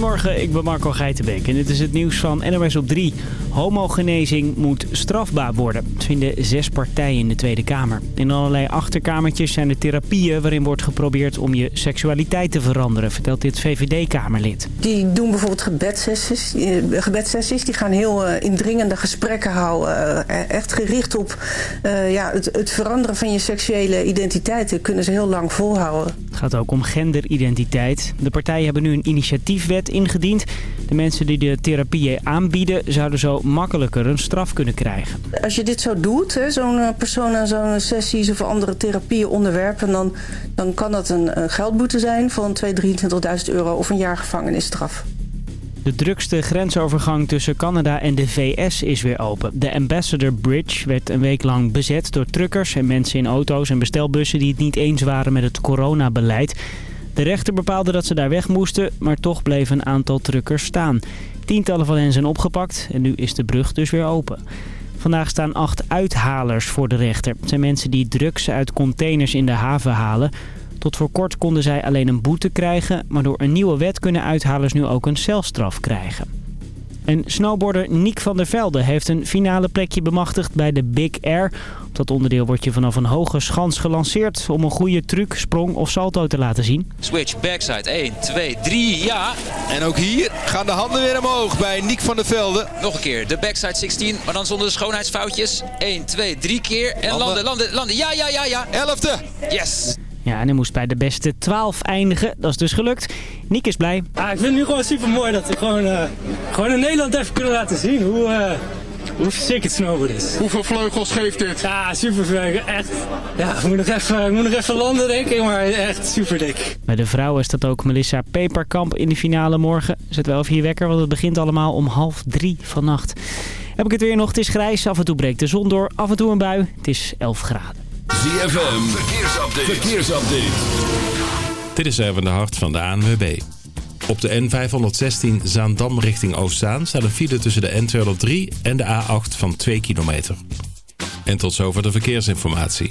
Goedemorgen, ik ben Marco Geitenbeek en dit is het nieuws van NOS op 3. Homogenezing moet strafbaar worden. Vinden zes partijen in de Tweede Kamer. In allerlei achterkamertjes zijn er therapieën waarin wordt geprobeerd om je seksualiteit te veranderen, vertelt dit VVD-Kamerlid. Die doen bijvoorbeeld gebedssessies. Eh, gebedssessies die gaan heel uh, indringende gesprekken houden. Uh, echt gericht op uh, ja, het, het veranderen van je seksuele identiteit. Dat kunnen ze heel lang volhouden. Het gaat ook om genderidentiteit. De partijen hebben nu een initiatiefwet ingediend. De mensen die de therapieën aanbieden zouden zo makkelijker een straf kunnen krijgen. Als je dit zo doet, zo'n persoon aan zo'n sessies of andere therapieën onderwerpen... dan, dan kan dat een, een geldboete zijn van 2.000, 23.000 euro of een jaar gevangenisstraf. De drukste grensovergang tussen Canada en de VS is weer open. De Ambassador Bridge werd een week lang bezet door truckers en mensen in auto's en bestelbussen die het niet eens waren met het coronabeleid. De rechter bepaalde dat ze daar weg moesten, maar toch bleven een aantal truckers staan. Tientallen van hen zijn opgepakt en nu is de brug dus weer open. Vandaag staan acht uithalers voor de rechter. Het zijn mensen die drugs uit containers in de haven halen. Tot voor kort konden zij alleen een boete krijgen, maar door een nieuwe wet kunnen uithalers nu ook een celstraf krijgen. En snowboarder Niek van der Velde heeft een finale plekje bemachtigd bij de Big Air. Op dat onderdeel word je vanaf een hoge schans gelanceerd om een goede truc, sprong of salto te laten zien. Switch, backside, 1, 2, 3, ja. En ook hier gaan de handen weer omhoog bij Niek van der Velde. Nog een keer, de backside 16, maar dan zonder de schoonheidsfoutjes. 1, 2, 3 keer en landen, landen, landen. Ja, ja, ja, ja. Elfde. Yes. Ja, en hij moest bij de beste 12 eindigen. Dat is dus gelukt. Niek is blij. Ah, ik vind het nu gewoon super mooi dat we gewoon, uh, gewoon in Nederland even kunnen laten zien hoe, uh, hoe sick het snowboard is. Hoeveel vleugels geeft dit? Ja, super vleugel. Echt. Ja, ik moet, nog even, ik moet nog even landen denk ik, maar echt super dik. Bij de vrouwen staat ook Melissa Peperkamp in de finale morgen. Zet wel even hier wekker, want het begint allemaal om half drie vannacht. Heb ik het weer nog? Het is grijs. Af en toe breekt de zon door. Af en toe een bui. Het is 11 graden. ZFM, verkeersupdate. verkeersupdate. Dit is even de hart van de ANWB. Op de N516 Zaandam richting Oostzaan staat een file tussen de N203 en de A8 van 2 kilometer. En tot zover de verkeersinformatie.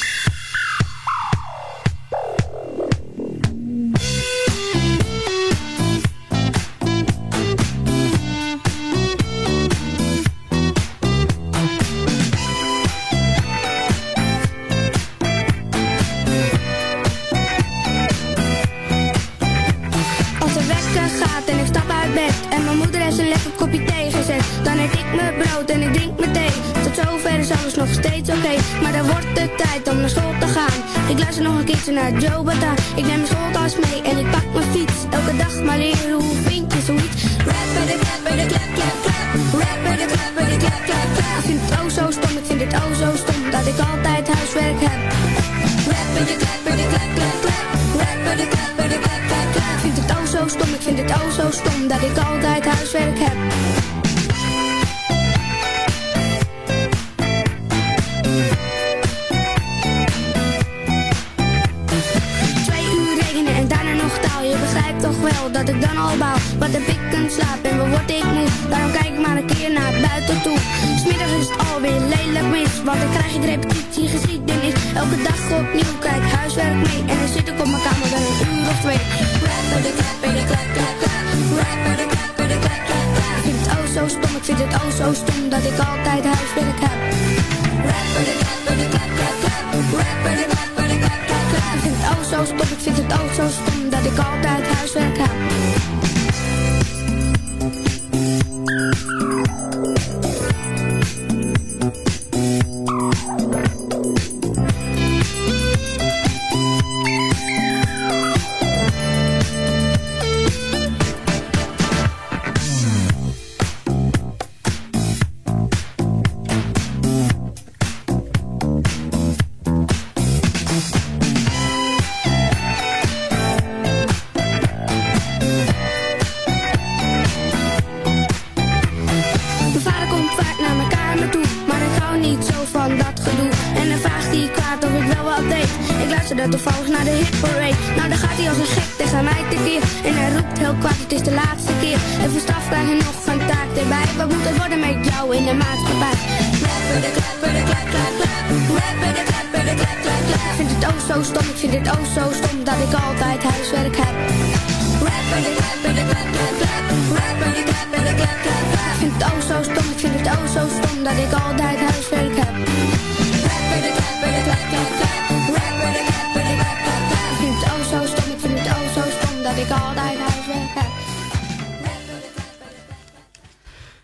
Tot zover is alles nog steeds oké. Maar dan wordt het tijd om naar school te gaan. Ik luister nog een keertje naar Joe Bata Ik neem mijn schooltas mee en ik pak mijn fiets. Elke dag maar leren hoe vind je zoiets. Rapper de klapper de klap klap klap. Rapper de klapper de klap klap klap. Ik vind het oh zo stom, ik vind het oh zo stom Dat ik altijd huiswerk heb. Rapper de klapper de klap klap klap. Rapper de klapper de klap klap klap. Ik vind het oh zo stom, ik vind het oh zo stom Dat ik altijd huiswerk heb een keer naar buiten toe. Smiddags is het alweer lelijk mis Want dan krijg ik repetitie. Geschiedenis Elke dag opnieuw. Kijk huiswerk mee En dan zit ik op mijn kamer dan een uur of twee. Rapper de klapper de klap klap klap. Rapper de klapper de klap klap klap. Ik vind het oh zo stom, ik vind het oh zo stom Dat ik altijd huiswerk heb. Rapper de klapper de klap klap klap. Rapper de klapper de klap klap klap. Ik vind het oh zo stom, ik vind het oh zo stom zo stom Dat ik altijd huiswerk heb Ik vind het oh zo stom, ik vind het oh zo stom Dat ik altijd huiswerk heb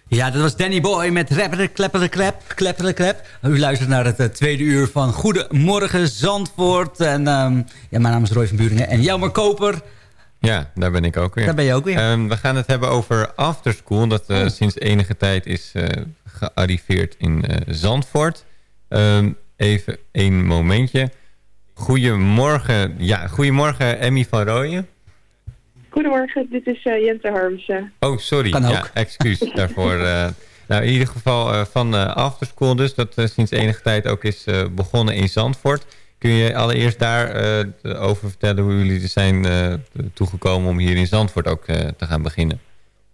Ja, dat was Danny Boy met Rapper Klepper Klep. Klepper Klep. U luistert naar het uh, tweede uur van Goedemorgen Zandvoort. En um, ja, mijn naam is Roy van Buringen. En Jelmer Koper. Ja, daar ben ik ook weer. Daar ben je ook weer. Um, we gaan het hebben over Afterschool. Dat uh, oh. sinds enige tijd is uh, gearriveerd in Zandvoort. Um, even een momentje. Goedemorgen. Ja, goedemorgen Emmy van Rooyen. Goedemorgen, dit is uh, Jente Harmsen. Oh, sorry. Kan ook. Ja, excuus daarvoor. Uh, nou, in ieder geval uh, van Afterschool dus, dat sinds enige tijd ook is begonnen in Zandvoort. Kun je allereerst daarover vertellen hoe jullie er zijn toegekomen om hier in Zandvoort ook te gaan beginnen?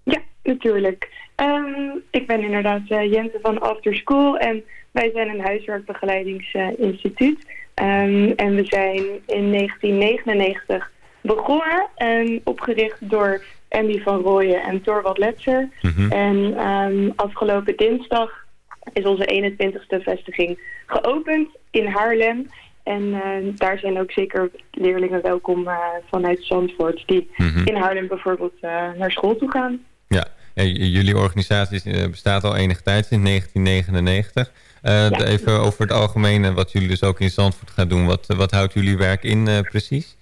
Ja, natuurlijk. Um, ik ben inderdaad Jente van Afterschool en wij zijn een huiswerkbegeleidingsinstituut. Um, en we zijn in 1999 begonnen en opgericht door Andy van Rooyen en Torwald Letser. Mhm. En afgelopen dinsdag is onze 21ste vestiging geopend in Haarlem. En uh, daar zijn ook zeker leerlingen welkom uh, vanuit Zandvoort... die Mhm. in Haarlem bijvoorbeeld uh, naar school toe gaan. Ja, jullie organisatie bestaat al enige tijd, sinds 1999. Ja. Even over het algemeen, wat jullie dus ook in Zandvoort gaan doen. Wat, wat houdt jullie werk in precies?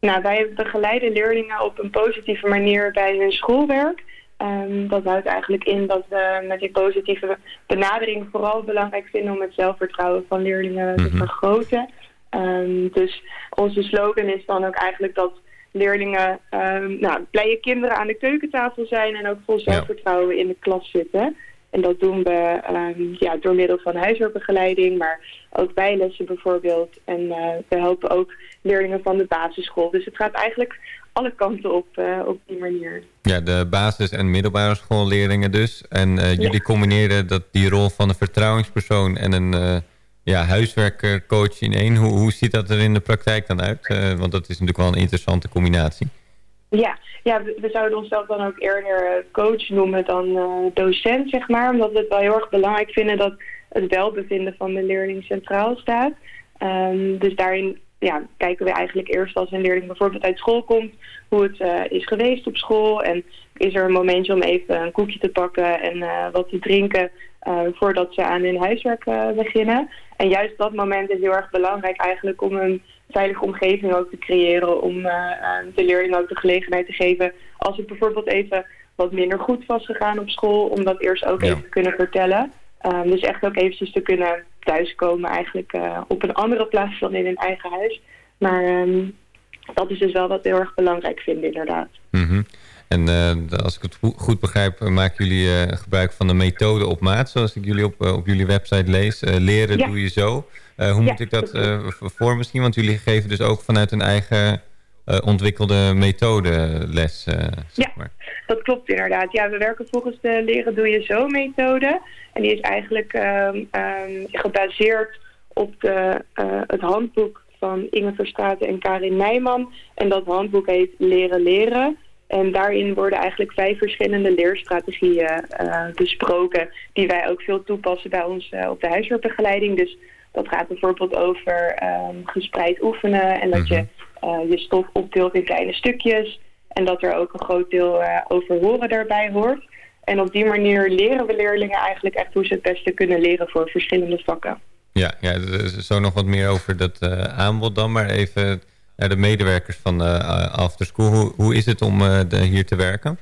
Nou, wij begeleiden leerlingen op een positieve manier bij hun schoolwerk. Um, dat houdt eigenlijk in dat we met die positieve benadering vooral belangrijk vinden om het zelfvertrouwen van leerlingen te Mhm. vergroten. Um, dus onze slogan is dan ook eigenlijk dat leerlingen um, nou, blije kinderen aan de keukentafel zijn en ook vol zelfvertrouwen in de klas zitten. En dat doen we um, ja, door middel van huiswerkbegeleiding, maar ook bijlessen bijvoorbeeld. En uh, we helpen ook leerlingen van de basisschool. Dus het gaat eigenlijk alle kanten op, uh, op die manier. Ja, de basis- en middelbare schoolleerlingen dus. En uh, jullie combineren dat, die rol van een vertrouwingspersoon en een ja, huiswerkcoach in één. Hoe, hoe ziet dat er in de praktijk dan uit? Uh, want dat is natuurlijk wel een interessante combinatie. Ja, ja we, zouden onszelf dan ook eerder uh, coach noemen dan uh, docent, zeg maar. Omdat we het wel heel erg belangrijk vinden dat het welbevinden van de leerling centraal staat. Um, dus daarin ja, kijken we eigenlijk eerst als een leerling bijvoorbeeld uit school komt, hoe het is geweest op school. En is er een momentje om even een koekje te pakken en wat te drinken voordat ze aan hun huiswerk beginnen. En juist dat moment is heel erg belangrijk eigenlijk om een veilige omgeving ook te creëren. Om de leerling ook de gelegenheid te geven als het bijvoorbeeld even wat minder goed was gegaan op school. Om dat eerst ook ja. even te kunnen vertellen. Um, dus echt ook eventjes te kunnen thuiskomen eigenlijk uh, op een andere plaats dan in hun eigen huis. Maar um, dat is dus wel wat heel erg belangrijk vinden inderdaad. Mm -hmm. En uh, als ik het goed begrijp, maken jullie uh, gebruik van de methode op maat, zoals ik jullie op, op jullie website lees. leren ja. doe je zo. hoe ja, moet ik dat voor misschien? Want jullie geven dus ook vanuit een eigen ontwikkelde methode les. ja, maar. dat klopt inderdaad. Ja, we werken volgens de leren doe je zo methode. En die is eigenlijk um, um, gebaseerd op de, het handboek van Inge Verstraeten en Karin Nijman. En dat handboek heet Leren Leren. En daarin worden eigenlijk vijf verschillende leerstrategieën uh, besproken... die wij ook veel toepassen bij ons uh, op de huiswerkbegeleiding. Dus dat gaat bijvoorbeeld over um, gespreid oefenen... en dat je uh, je stof opdeelt in kleine stukjes... en dat er ook een groot deel over horen daarbij hoort... En op die manier leren we leerlingen eigenlijk echt hoe ze het beste kunnen leren voor verschillende vakken. Ja, ja zo nog wat meer over dat aanbod dan, maar even naar de medewerkers van uh, Afterschool. Hoe, hoe is het om de, hier te werken?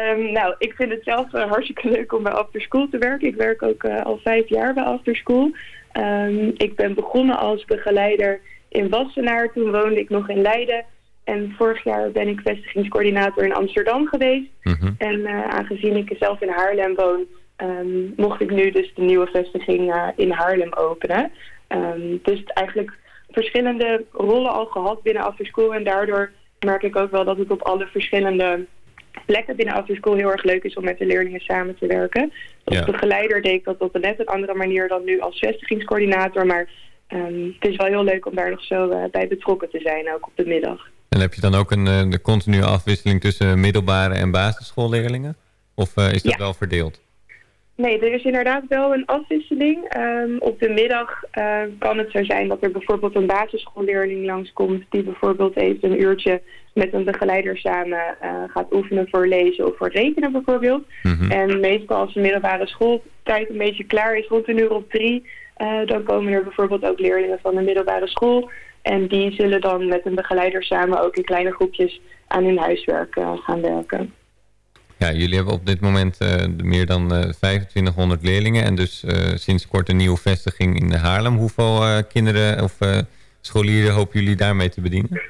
Um, nou, ik vind het zelf hartstikke leuk om bij Afterschool te werken. Ik werk ook al vijf jaar bij Afterschool. Um, ik ben begonnen als begeleider in Wassenaar. Toen woonde ik nog in Leiden. En vorig jaar ben ik vestigingscoördinator in Amsterdam geweest. Mm -hmm. En uh, aangezien ik zelf in Haarlem woon, um, mocht ik nu dus de nieuwe vestiging uh, in Haarlem openen. Um, dus eigenlijk verschillende rollen al gehad binnen After School. En daardoor merk ik ook wel dat het op alle verschillende plekken binnen After School heel erg leuk is om met de leerlingen samen te werken. Als Ja. begeleider deed ik dat op een net een andere manier dan nu als vestigingscoördinator. Maar ehm, het is wel heel leuk om daar nog zo eh, bij betrokken te zijn, ook op de middag. En heb je dan ook een eh, de continue afwisseling tussen middelbare en basisschoolleerlingen? Of eh, is dat Ja. wel verdeeld? Nee, er is inderdaad wel een afwisseling. Ehm, op de middag eh, kan het zo zijn dat er bijvoorbeeld een basisschoolleerling langskomt... die bijvoorbeeld even een uurtje met een begeleider samen eh, gaat oefenen voor lezen of voor rekenen bijvoorbeeld. En meestal als de middelbare schooltijd een beetje klaar is, rond een uur of drie... eh, dan komen er bijvoorbeeld ook leerlingen van de middelbare school... En die zullen dan met een begeleider samen ook in kleine groepjes aan hun huiswerk eh, gaan werken. Ja, jullie hebben op dit moment eh, meer dan eh 2500 leerlingen en dus eh, sinds kort een nieuwe vestiging in Haarlem. Hoeveel kinderen of scholieren hopen jullie daarmee te bedienen?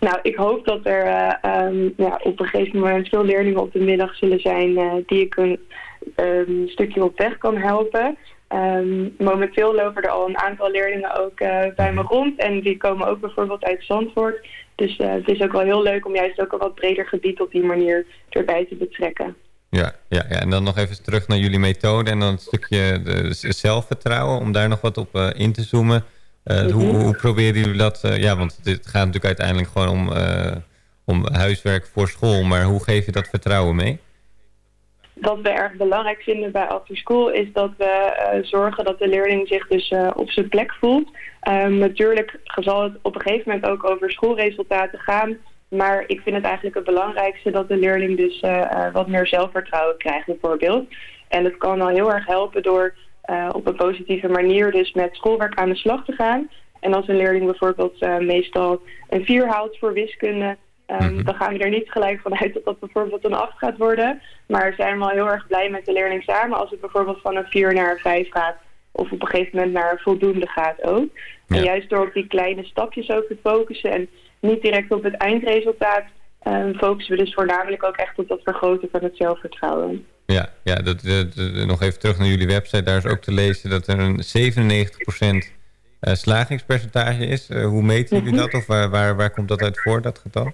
Nou, ik hoop dat er eh, ehm, ja, op een gegeven moment veel leerlingen op de middag zullen zijn die ik een ehm, stukje op weg kan helpen. Ehm, momenteel lopen er al een aantal leerlingen ook bij me rond en die komen ook bijvoorbeeld uit Zandvoort. Dus eh, het is ook wel heel leuk om juist ook een wat breder gebied op die manier erbij te betrekken. Ja, ja, ja, en dan nog even terug naar jullie methode en dan een stukje zelfvertrouwen om daar nog wat op eh, in te zoomen. Eh, hoe, hoe proberen jullie dat? ja, want het gaat natuurlijk uiteindelijk gewoon om, om huiswerk voor school, maar hoe geef je dat vertrouwen mee? Wat we erg belangrijk vinden bij After School is dat we eh, zorgen dat de leerling zich dus eh, op zijn plek voelt. Ehm, natuurlijk zal het op een gegeven moment ook over schoolresultaten gaan. Maar ik vind het eigenlijk het belangrijkste dat de leerling dus eh, wat meer zelfvertrouwen krijgt bijvoorbeeld. En het kan al heel erg helpen door op een positieve manier dus met schoolwerk aan de slag te gaan. En als een leerling bijvoorbeeld meestal een 4 haalt voor wiskunde... Ehm, Dan gaan we er niet gelijk vanuit dat dat bijvoorbeeld een 8 gaat worden. Maar zijn we al heel erg blij met de leerling samen als het bijvoorbeeld van een 4 naar een 5 gaat. Of op een gegeven moment naar een voldoende gaat ook. En juist door op die kleine stapjes ook te focussen en niet direct op het eindresultaat... ehm, focussen we dus voornamelijk ook echt op dat vergroten van het zelfvertrouwen. Ja, ja dat, dat- dat- nog even terug naar jullie website. Daar is ook te lezen dat er een 97% eh, slagingspercentage is. Eh, hoe meten jullie dat? Of waar, waar, waar komt dat uit voor, dat getal?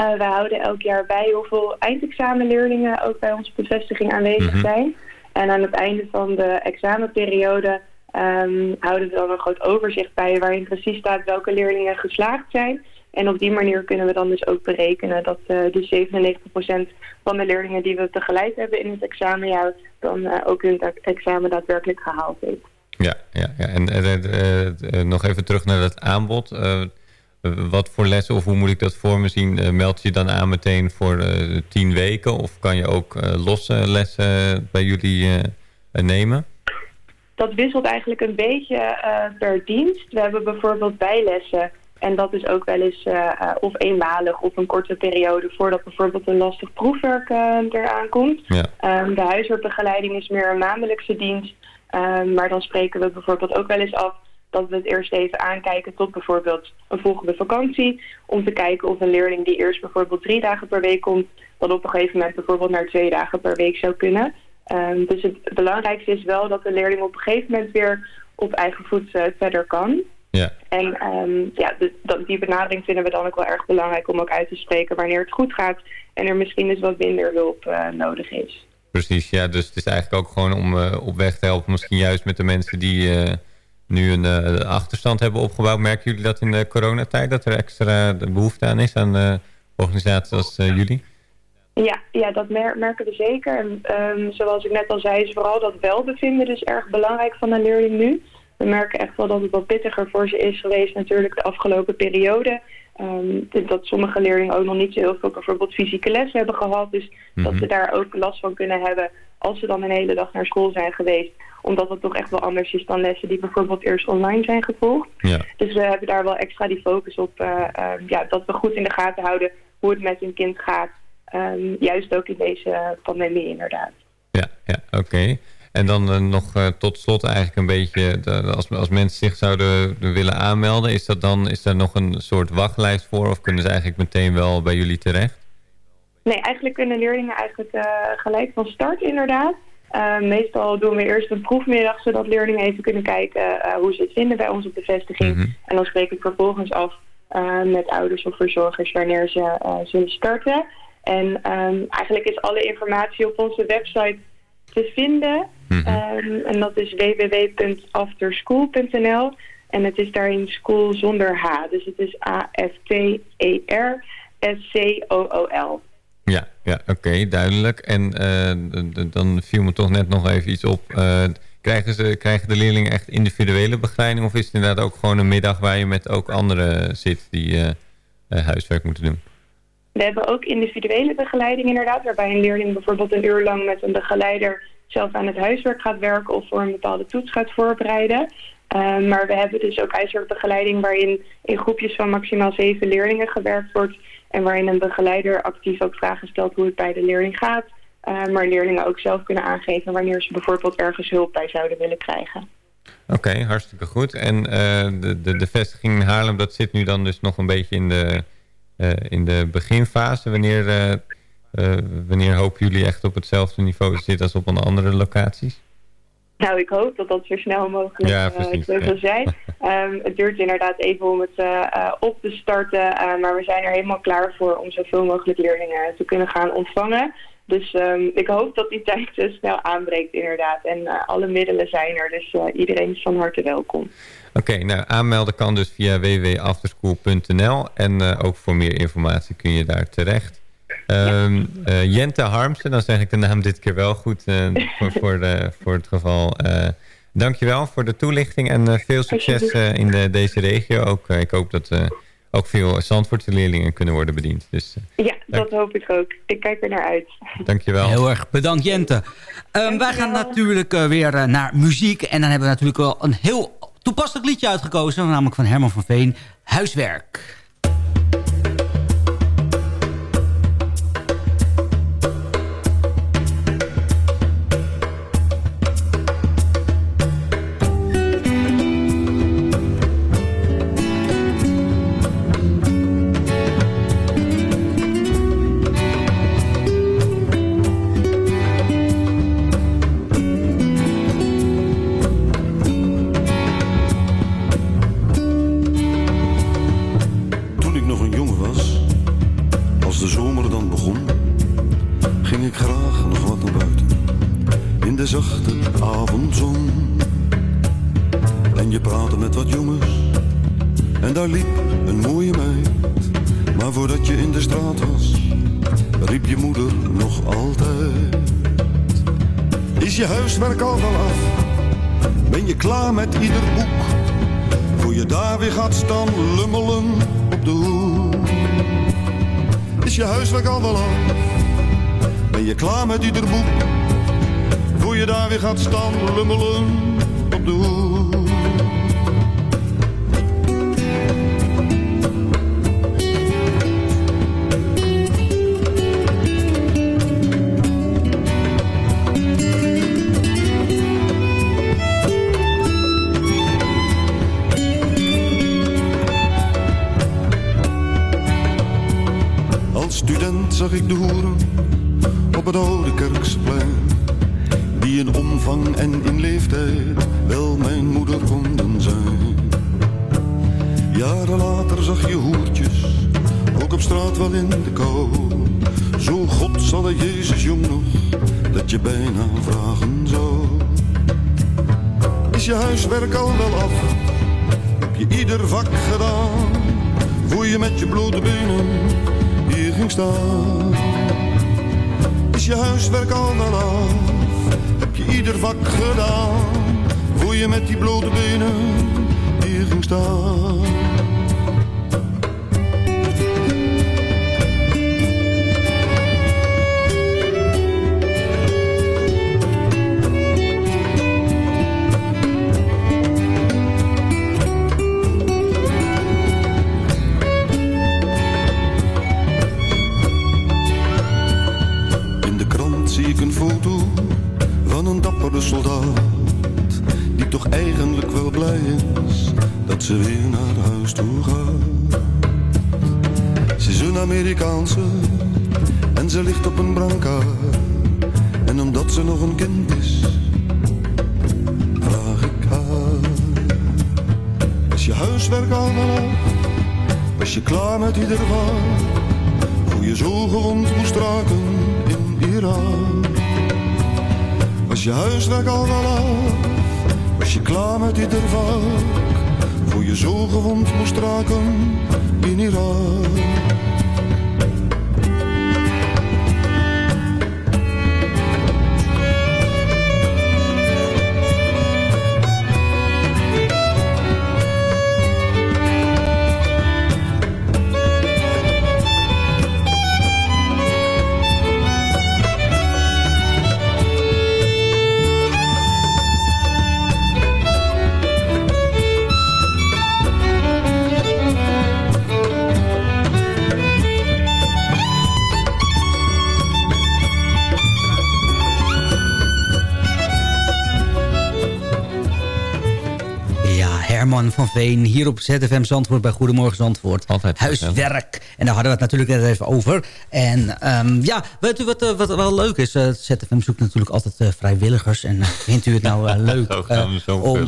Eh, we houden elk jaar bij hoeveel eindexamenleerlingen ook bij onze bevestiging aanwezig Mhm. zijn. En aan het einde van de examenperiode ehm, houden we dan een groot overzicht bij waarin precies staat welke leerlingen geslaagd zijn. En op die manier kunnen we dan dus ook berekenen dat eh de 97% van de leerlingen die we begeleid hebben in het examenjaar dan eh, ook hun examen daadwerkelijk gehaald heeft. Ja, ja, ja. en eh, nog even terug naar dat aanbod. Wat voor lessen of hoe moet ik dat voor me zien? Eh, meld je dan aan meteen voor eh, tien weken? Of kan je ook eh, losse lessen bij jullie nemen? Dat wisselt eigenlijk een beetje per dienst. We hebben bijvoorbeeld bijlessen. En dat is ook wel eens of eenmalig of een korte periode voordat bijvoorbeeld een lastig proefwerk eraan komt. Ja. Ehm, de huiswerkbegeleiding is meer een maandelijkse dienst. Ehm, maar dan spreken we bijvoorbeeld ook wel eens af dat we het eerst even aankijken tot bijvoorbeeld een volgende vakantie. Om te kijken of een leerling die eerst bijvoorbeeld drie dagen per week komt, dan op een gegeven moment bijvoorbeeld naar twee dagen per week zou kunnen. Ehm, dus het belangrijkste is wel dat de leerling op een gegeven moment weer op eigen voet eh, verder kan. Ja. En ehm, ja, de- dat- die benadering vinden we dan ook wel erg belangrijk om ook uit te spreken wanneer het goed gaat en er misschien dus wat minder hulp eh, nodig is. Precies, ja. Dus het is eigenlijk ook gewoon om eh, op weg te helpen. Misschien juist met de mensen die nu een eh, achterstand hebben opgebouwd. Merken jullie dat in de coronatijd? Dat er extra de behoefte aan is aan eh, organisaties als eh, jullie? Ja, ja dat mer- merken we zeker. En ehm, zoals ik net al zei, is vooral dat welbevinden dus erg belangrijk van een leerling nu. We merken echt wel dat het wat pittiger voor ze is geweest natuurlijk de afgelopen periode. Ehm, dat sommige leerlingen ook nog niet zo heel veel bijvoorbeeld fysieke les hebben gehad. Dus dat ze daar ook last van kunnen hebben als ze dan een hele dag naar school zijn geweest. Omdat het toch echt wel anders is dan lessen die bijvoorbeeld eerst online zijn gevolgd. Ja. Dus we hebben daar wel extra die focus op. eh, ehm, ja, dat we goed in de gaten houden hoe het met hun kind gaat. Ehm, juist ook in deze pandemie inderdaad. Ja, ja oké. En dan eh, nog eh, tot slot eigenlijk een beetje, de- als, als mensen zich zouden willen aanmelden, is, dat dan, is daar nog een soort wachtlijst voor of kunnen ze eigenlijk meteen wel bij jullie terecht? Nee, eigenlijk kunnen leerlingen eigenlijk eh, gelijk van start inderdaad. Meestal doen we eerst een proefmiddag, zodat leerlingen even kunnen kijken hoe ze het vinden bij ons op de vestiging. Mhm. En dan spreek ik vervolgens af met ouders of verzorgers wanneer ze zullen starten. En um, eigenlijk is alle informatie op onze website te vinden. Mhm. Um, en dat is www.afterschool.nl. En het is daarin school zonder H. Dus het is A-F-T-E-R-S-C-O-O-L. Ja, ja oké, duidelijk. En uh, dan viel me toch net nog even iets op. Uh, krijgen, ze, krijgen de leerlingen echt individuele begeleiding? Of is het inderdaad ook gewoon een middag waar je met ook anderen zit die uh, huiswerk moeten doen? We hebben ook individuele begeleiding inderdaad. Waarbij een leerling bijvoorbeeld een uur lang met een begeleider zelf aan het huiswerk gaat werken of voor een bepaalde toets gaat voorbereiden. Uh, maar we hebben dus ook huiswerkbegeleiding waarin in groepjes van maximaal zeven leerlingen gewerkt wordt. En waarin een begeleider actief ook vragen stelt hoe het bij de leerling gaat. Uh, maar leerlingen ook zelf kunnen aangeven wanneer ze bijvoorbeeld ergens hulp bij zouden willen krijgen. Oké, hartstikke goed. En uh, de, de, de vestiging in Haarlem, dat zit nu dan dus nog een beetje in de, in de beginfase. Wanneer, wanneer hopen jullie echt op hetzelfde niveau te zitten als op een andere locaties? Nou, ik hoop dat dat zo snel mogelijk ja, uh, zo zal zijn. um, het duurt inderdaad even om het uh, uh, op te starten, maar we zijn er helemaal klaar voor om zoveel mogelijk leerlingen te kunnen gaan ontvangen. Dus um, ik hoop dat die tijd zo snel aanbreekt inderdaad. En alle middelen zijn er, dus iedereen is van harte welkom. Oké, okay, nou aanmelden kan dus via www.afterschool.nl en ook voor meer informatie kun je daar terecht. Um, uh, Jente Harmsen, dan zeg ik de naam dit keer wel goed uh, voor, voor, de, voor het geval. Uh, dankjewel voor de toelichting en veel succes in de, deze regio. Ook, ik hoop dat ook veel Zandvoortse leerlingen kunnen worden bediend. Dus, ja, dat hoop ik ook. Ik kijk er naar uit. Dankjewel. Heel erg bedankt Jente. Um, wij gaan natuurlijk weer naar muziek. En dan hebben we natuurlijk wel een heel toepasselijk liedje uitgekozen. Namelijk van Herman van Veen, Huiswerk. huiswerk Wel af? Ben je klaar met ieder boek? Voor je daar weer gaat staan lummelen op de hoek? Zag ik de hoeren op het oude kerksplein. Die in omvang en in leeftijd wel mijn moeder konden zijn. Jaren later zag je hoertjes, ook op straat wel in de kou. Zo God zal er Jezus jong nog, dat je bijna vragen zou. Is je huiswerk al wel af? Heb je ieder vak gedaan? Voel je met je blote benen ging staan. Is je huiswerk al wel af? Heb je ieder vak gedaan? Voel je met die blote benen hier ging staan? Huiswerk al? Was je klaar met ieder vak? Hoe je zo gewond moest raken in Irak? Veen hier op ZFM Zandvoort bij Goedemorgen Zandvoort. Altijd Huiswerk. En daar hadden we het natuurlijk net even over. En ehm, ja, weet u wat, eh, wat wel leuk is? Eh, ZFM zoekt natuurlijk altijd eh, vrijwilligers. En vindt u het nou leuk om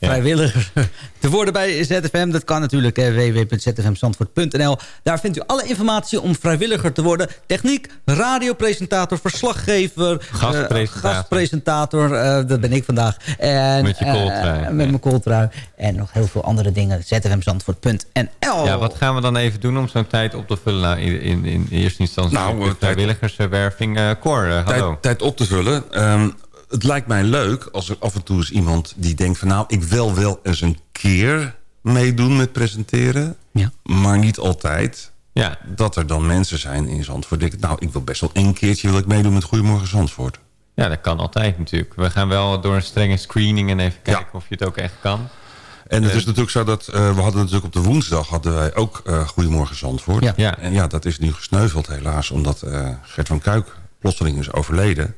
vrijwilliger te worden bij ZFM? Dat kan natuurlijk www.zfmzandvoort.nl. Daar vindt u alle informatie om vrijwilliger te worden. Techniek, radiopresentator, verslaggever, Gastpresentator. gastpresentator. dat ben ik vandaag. En, Met je kooltrui. met mijn kooltrui. En nog heel veel andere dingen. zfmzandvoort.nl Ja, wat gaan we dan even doen om zo'n tijd op te vullen? Nou, in, in, in eerste instantie Nou, de eh, vrijwilligerswerving. Eh Cor, eh, hallo. Tijd, op te vullen. Ehm, het lijkt mij leuk als er af en toe is iemand die denkt van... nou, ik wil wel eens een keer meedoen met presenteren. Ja. Maar niet altijd. Ja. Dat er dan mensen zijn in Zandvoort. die denken, nou, ik wil best wel één keertje wil ik meedoen met Goedemorgen Zandvoort. Ja, dat kan altijd natuurlijk. We gaan wel door een strenge screening en even kijken of je het ook echt kan. En het Eh, is natuurlijk zo dat... eh, we hadden natuurlijk op de woensdag hadden wij ook eh Goedemorgen Zandvoort. Ja. Ja. En ja, dat is nu gesneuveld helaas. Omdat eh, Gert van Kuik plotseling is overleden.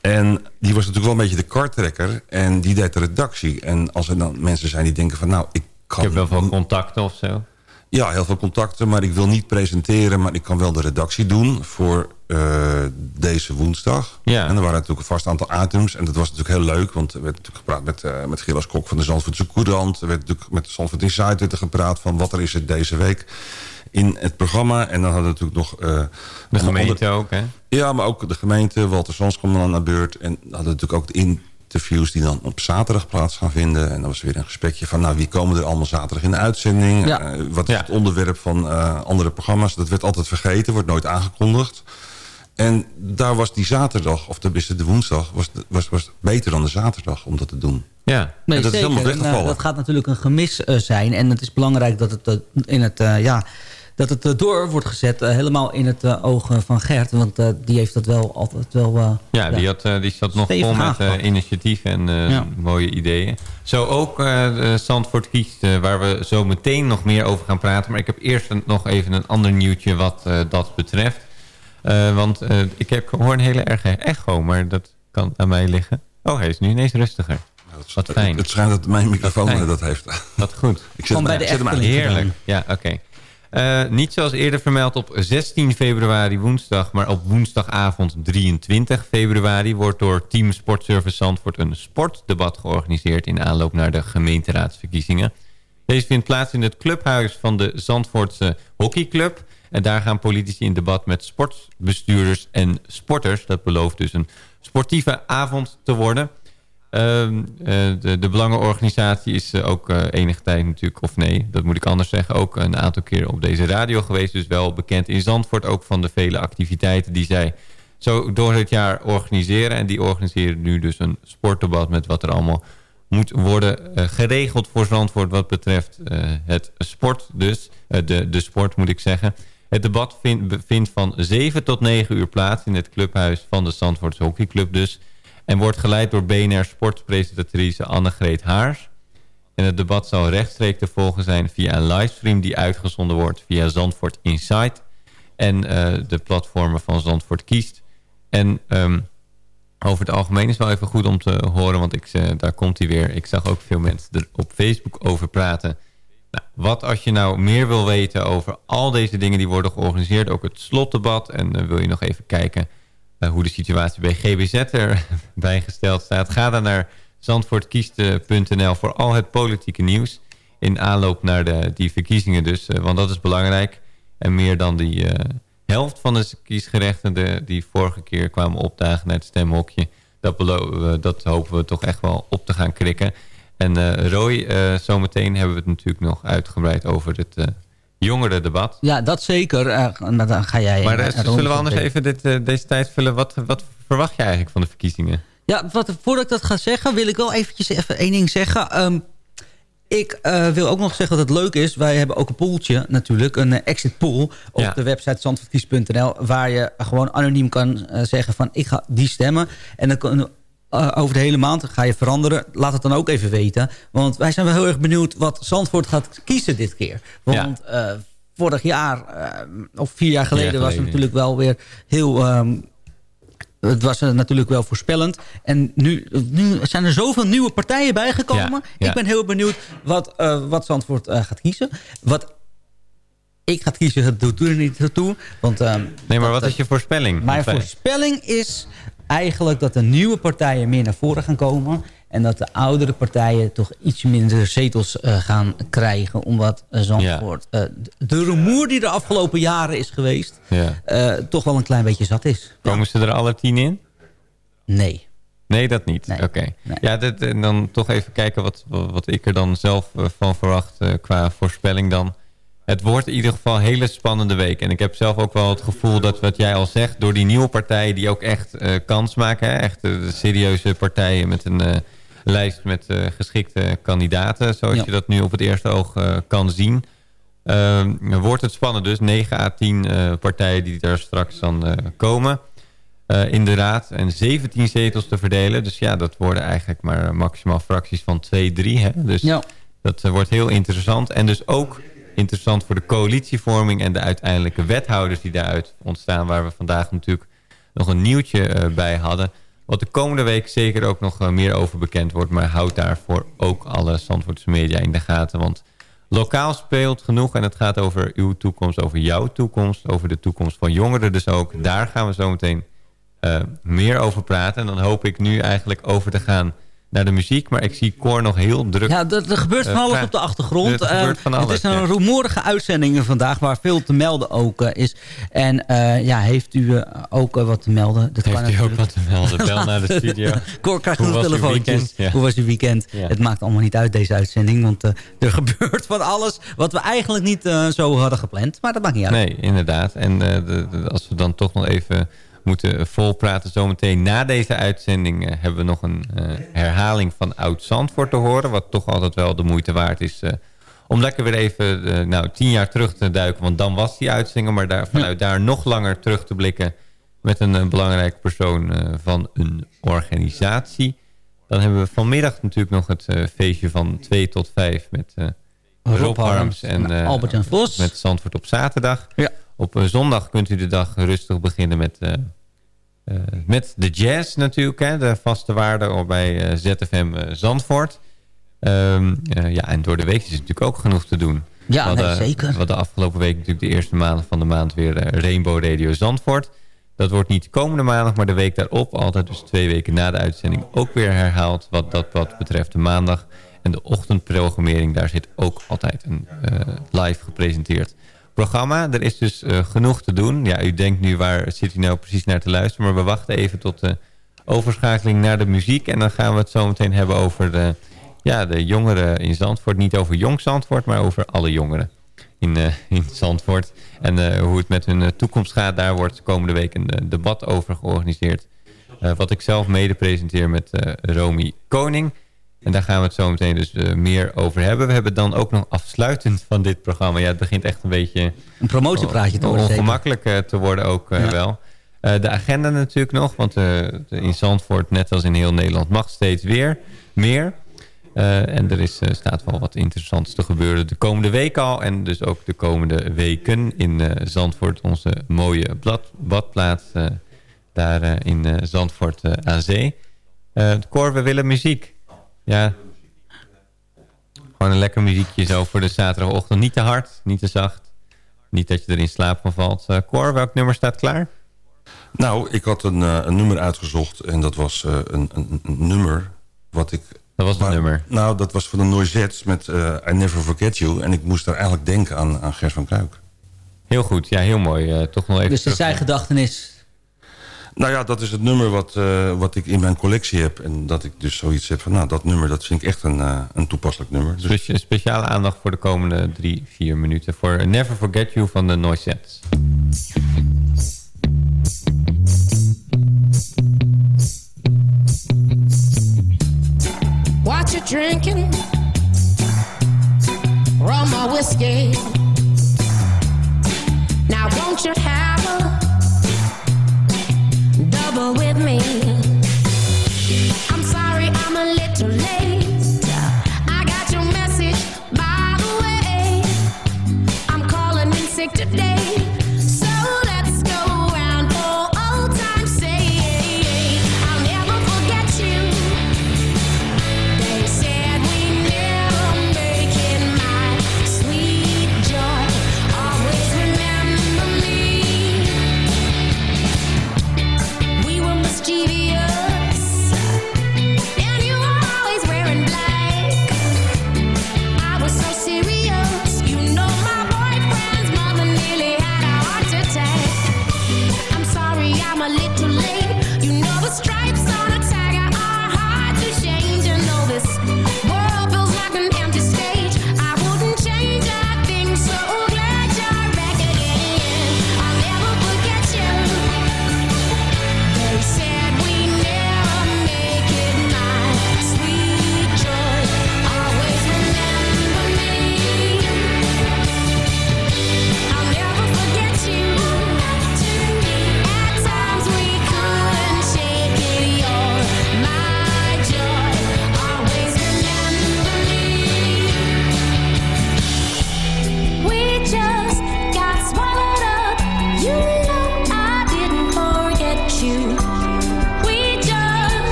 En die was natuurlijk wel een beetje de kartrekker. En die deed de redactie. En als er dan mensen zijn die denken van... nou, ik kan... Ik heb wel veel contacten of zo. Ja, heel veel contacten, maar ik wil niet presenteren... maar ik kan wel de redactie doen voor eh, deze woensdag. Ja. En er waren natuurlijk een vast aantal items. En dat was natuurlijk heel leuk, want er werd natuurlijk gepraat met, eh met Gilles Kok van de Zandvoortse Courant. Er werd natuurlijk met Zandvoort Insight werd er gepraat van wat er is er deze week in het programma. En dan hadden we natuurlijk nog... eh, De gemeente ook, hè? Ja, maar ook de gemeente, Walter Sans kwam dan aan de beurt. En hadden natuurlijk ook de interviews die dan op zaterdag plaats gaan vinden. En dan was weer een gesprekje van, nou, wie komen er allemaal zaterdag in de uitzending? Ja. Eh, wat is het onderwerp van eh, andere programma's? Dat werd altijd vergeten, wordt nooit aangekondigd. En daar was die zaterdag, of tenminste de woensdag, was, was, was beter dan de zaterdag om dat te doen. Ja. Nee, en dat zeker. is helemaal En, eh, weggevallen. dat gaat natuurlijk een gemis zijn. En het is belangrijk dat het, in het, eh, ja, dat het eh, door wordt gezet. eh, helemaal in het eh, oog van Gert. Want die heeft dat wel altijd wel... Ja, die, had, die zat nog vol met initiatieven en Ja. mooie ideeën. Zo ook eh de Zandvoort kiest, waar we zo meteen nog meer over gaan praten. Maar ik heb eerst een- nog even een ander nieuwtje wat eh, dat betreft. Eh, want eh, ik heb, hoor een hele erge echo, maar dat kan aan mij liggen. Oh, hij is nu ineens rustiger. Wat fijn. Het schijnt dat mijn microfoon dat heeft. Wat goed. Ik zet hem aan. Ik zet hem aan. Heerlijk. Ja, oké. Eh, niet zoals eerder vermeld op 16 februari woensdag... maar op woensdagavond 23 februari... wordt door Team Sportservice Zandvoort een sportdebat georganiseerd... in aanloop naar de gemeenteraadsverkiezingen. Deze vindt plaats in het clubhuis van de Zandvoortse hockeyclub... en daar gaan politici in debat met sportbestuurders en sporters. Dat belooft dus een sportieve avond te worden... Ehm, eh, de, de belangenorganisatie is eh, ook eh, enige tijd natuurlijk, of nee, dat moet ik anders zeggen, ook een aantal keer op deze radio geweest. Dus wel bekend in Zandvoort, ook van de vele activiteiten die zij zo door het jaar organiseren. En die organiseren nu dus een sportdebat met wat er allemaal moet worden geregeld voor Zandvoort wat betreft het sport dus. De, de sport moet ik zeggen. Het debat vindt, van 7 tot 9 uur plaats in het clubhuis van de Zandvoortse hockeyclub dus. En wordt geleid door BNR sportpresentatrice Annegreet Haars. En het debat zal rechtstreeks te volgen zijn via een livestream die uitgezonden wordt via Zandvoort Insight. En eh, de platformen van Zandvoort Kiest. En ehm, over het algemeen is wel even goed om te horen, want ik, eh, daar komt hij weer. Ik zag ook veel mensen er op Facebook over praten. Nou, wat als je nou meer wil weten over al deze dingen die worden georganiseerd, ook het slotdebat. En eh, wil je nog even kijken hoe de situatie bij GBZ erbij gesteld staat. Ga dan naar zandvoortkiest.nl voor al het politieke nieuws. In aanloop naar de, die verkiezingen dus. want dat is belangrijk. En meer dan die helft van de kiesgerechtigden die vorige keer kwamen opdagen naar het stemhokje. Dat, dat hopen we toch echt wel op te gaan krikken. En Roy, zometeen hebben we het natuurlijk nog uitgebreid over het jongerendebat. Ja, dat zeker. Nou, dan ga jij, maar zullen we anders even dit, deze tijd vullen? Wat, wat verwacht je eigenlijk van de verkiezingen? Ja, wat, voordat ik dat ga zeggen, wil ik wel eventjes even één ding zeggen. Um, ik uh, wil ook nog zeggen dat het leuk is. Wij hebben ook een poeltje natuurlijk. Een uh, exit pool op ja. de website zandvoortkies.nl. Waar je gewoon anoniem kan uh, zeggen van ik ga die stemmen. En dan kan, over de hele maand ga je veranderen. Laat het dan ook even weten. Want wij zijn wel heel erg benieuwd wat Zandvoort gaat kiezen dit keer. Want ja. vorig jaar of vier jaar geleden, geleden was het natuurlijk wel weer heel... Um, het was natuurlijk wel voorspellend. En nu, nu zijn er zoveel nieuwe partijen bijgekomen. Ja, ja. Ik ben heel benieuwd wat, uh, wat Zandvoort uh, gaat kiezen. Wat ik ga kiezen, dat doet er niet toe. Want, uh, nee, maar wat is je voorspelling? Mijn voorspelling is eigenlijk dat de nieuwe partijen meer naar voren gaan komen. En dat de oudere partijen toch iets minder zetels uh, gaan krijgen. Omdat uh, Zandvoort, ja. uh, de rumoer die de afgelopen jaren is geweest... Ja. toch wel een klein beetje zat is. Komen ze er alle tien in? Nee. Nee, dat niet. Nee. Oké. Okay. Ja, dit, dan toch even kijken wat, wat ik er dan zelf van verwacht qua voorspelling dan. Het wordt in ieder geval een hele spannende week. En ik heb zelf ook wel het gevoel dat wat jij al zegt... door die nieuwe partijen die ook echt kans maken... Hè, echt serieuze partijen met een lijst met uh, geschikte kandidaten. Zoals ja. je dat nu op het eerste oog uh, kan zien. Uh, wordt het spannend dus. 9 à 10 uh, partijen die er straks dan komen in de raad. En 17 zetels te verdelen. Dus ja, dat worden eigenlijk maar maximaal fracties van 2, 3. Hè? Dus ja. dat wordt heel interessant. En dus ook interessant voor de coalitievorming... en de uiteindelijke wethouders die daaruit ontstaan... waar we vandaag natuurlijk nog een nieuwtje bij hadden... Wat de komende week zeker ook nog uh, meer over bekend wordt. Maar houd daarvoor ook alle Zandvoortse media in de gaten. Want lokaal speelt genoeg. En het gaat over uw toekomst, over jouw toekomst. Over de toekomst van jongeren dus ook. Daar gaan we zo meteen uh, meer over praten. En dan hoop ik nu eigenlijk over te gaan naar de muziek. Maar ik zie Cor nog heel druk. Ja, er, er gebeurt van uh, alles op de achtergrond. Er gebeurt van alles, het is een ja. rumoerige uitzending vandaag waar veel te melden ook uh, is. En ja, heeft u ook wat te melden? Dat heeft kan u ook wat te melden? Bel naar de studio. Cor krijgt een telefoontje. Ja. Hoe was uw weekend? Ja. Het maakt allemaal niet uit deze uitzending. Want er gebeurt van alles wat we eigenlijk niet zo hadden gepland. Maar dat maakt niet uit. Nee, inderdaad. En de, de, als we dan toch nog even moeten volpraten. Zometeen na deze uitzending uh, hebben we nog een uh, herhaling van Oud Zandvoort te horen. Wat toch altijd wel de moeite waard is. Uh, om lekker weer even nou, tien jaar terug te duiken. Want dan was die uitzending. Maar daar, vanuit daar nog langer terug te blikken. Met een, belangrijke persoon van een organisatie. Dan hebben we vanmiddag natuurlijk nog het feestje van 2 tot 5 met Rob, Rob Harms en Albert en Vos. Met Zandvoort op zaterdag. Ja. Op zondag kunt u de dag rustig beginnen met uh, met de jazz natuurlijk, hè, de vaste waarde bij uh, ZFM uh, Zandvoort. Um, ja, en door de week is het natuurlijk ook genoeg te doen. Ja, nee, zeker. Wat de afgelopen week natuurlijk de eerste maand van de maand weer Rainbow Radio Zandvoort. Dat wordt niet komende maandag, maar de week daarop, altijd dus twee weken na de uitzending, ook weer herhaald. Wat dat wat betreft de maandag. En de ochtendprogrammering, daar zit ook altijd een live gepresenteerd programma. Er is dus uh, genoeg te doen. Ja, u denkt nu waar zit u nou precies naar te luisteren. Maar we wachten even tot de overschakeling naar de muziek. En dan gaan we het zo meteen hebben over de, ja, de jongeren in Zandvoort. Niet over jong Zandvoort, maar over alle jongeren in, uh, in Zandvoort. En uh, hoe het met hun toekomst gaat. Daar wordt komende week een debat over georganiseerd. wat ik zelf mede presenteer met Romy Koning. En daar gaan we het zo meteen dus uh, meer over hebben. We hebben dan ook nog afsluitend van dit programma. Ja, het begint echt een beetje... Een promotiepraatje te worden. Ongemakkelijk uh, te worden ook uh, ja. wel. de agenda natuurlijk nog. Want in Zandvoort, net als in heel Nederland, mag steeds weer meer. en er is, staat wel wat interessants te gebeuren de komende week al. En dus ook de komende weken in Zandvoort. Onze mooie blad, badplaats daar in Zandvoort aan zee. Cor, we willen muziek. Ja. Gewoon een lekker muziekje zo voor de zaterdagochtend. Niet te hard, niet te zacht. Niet dat je er in slaap van valt. Eh, Cor, welk nummer staat klaar? Nou, ik had een, eh, een nummer uitgezocht. En dat was eh, een, een, nummer wat ik... Dat was een nummer? Nou, dat was van de Noisettes met I Never Forget You. En ik moest daar eigenlijk denken aan, aan Gers van Kruik. Heel goed, ja, heel mooi. toch nog even dus de zijn gedachtenis nou ja, dat is het nummer wat, eh, wat ik in mijn collectie heb. En dat ik dus zoiets heb van, nou, dat nummer, dat vind ik echt een, eh, een toepasselijk nummer. Dus, speciale aandacht voor de komende drie, vier minuten voor Never Forget You van de Noisettes. Watch you drinking? Rum or whiskey? Now don't you have with me. I'm sorry I'm a little late. I got your message by the way. I'm calling in sick today.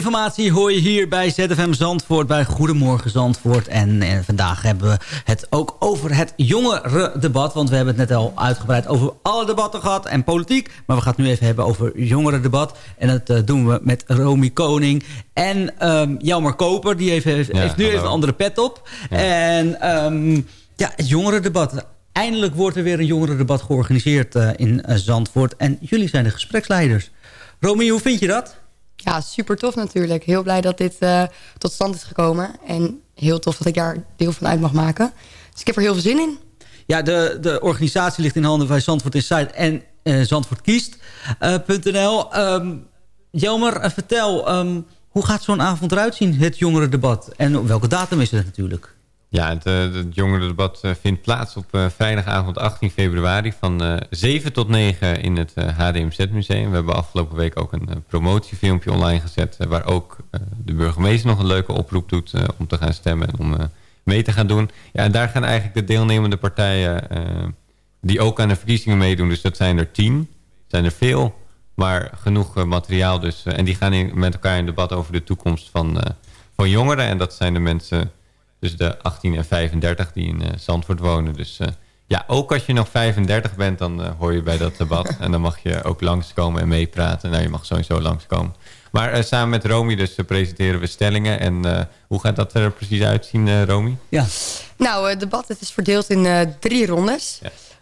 Informatie hoor je hier bij ZFM Zandvoort, bij Goedemorgen Zandvoort. En, en vandaag hebben we het ook over het jongerendebat. Want we hebben het net al uitgebreid over alle debatten gehad en politiek. Maar we gaan het nu even hebben over jongerendebat. En dat eh, doen we met Romy Koning en um, Jelmer Koper. Die heeft, heeft, Ja, heeft nu hallo. even een andere pet op. En ehm, ja, het jongerendebat. Eindelijk wordt er weer een jongerendebat georganiseerd eh, in eh, Zandvoort. En jullie zijn de gespreksleiders. Romy, hoe vind je dat? Ja, super tof natuurlijk. Heel blij dat dit eh, tot stand is gekomen. En heel tof dat ik daar deel van uit mag maken. Dus ik heb er heel veel zin in. Ja, de, de organisatie ligt in handen van Zandvoort Insight en eh Zandvoort Kiest.nl. Ehm Jelmer, eh, vertel, ehm, hoe gaat zo'n avond eruit zien, het jongerendebat? En op welke datum is het natuurlijk? Ja, het, eh, jongerendebat eh, vindt plaats op eh, vrijdagavond 18 februari van eh 7 tot 9 in het HDMZ-museum. We hebben afgelopen week ook een promotiefilmpje online gezet... waar ook de burgemeester nog een leuke oproep doet om te gaan stemmen en om mee te gaan doen. Ja, en daar gaan eigenlijk de deelnemende partijen die ook aan de verkiezingen meedoen... dus dat zijn er tien, zijn er veel, maar genoeg materiaal dus. en die gaan in, met elkaar in debat over de toekomst van, van jongeren. En dat zijn de mensen dus de 18 en 35 die in eh, Zandvoort wonen. Dus eh, ja, ook als je nog 35 bent, dan eh, hoor je bij dat debat. en dan mag je ook langskomen en meepraten. Nou, je mag sowieso langskomen. Maar eh, samen met Romy dus presenteren we stellingen. En eh, hoe gaat dat er precies uitzien, eh Romy? Ja. Nou, het debat het is verdeeld in eh, drie rondes.